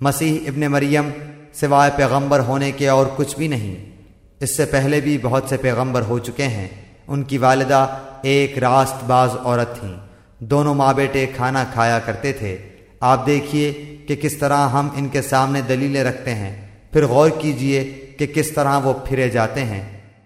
مسیح ابن مریم سوائے پیغمبر ہونے کے اور کچھ بھی نہیں، اس سے پہلے بھی بہت سے پیغمبر ہو چکے ہیں۔ ان کی والدہ ایک راست باز عورت تھیں۔ دونوں ماں بیٹے کھانا کھایا کرتے تھے۔ آپ دیکھیے کہ کس طرح ہم ان کے سامنے دلیلیں رکھتے ہیں۔ پھر غور کیجیے کہ کس طرح وہ پھرے جاتے ہیں۔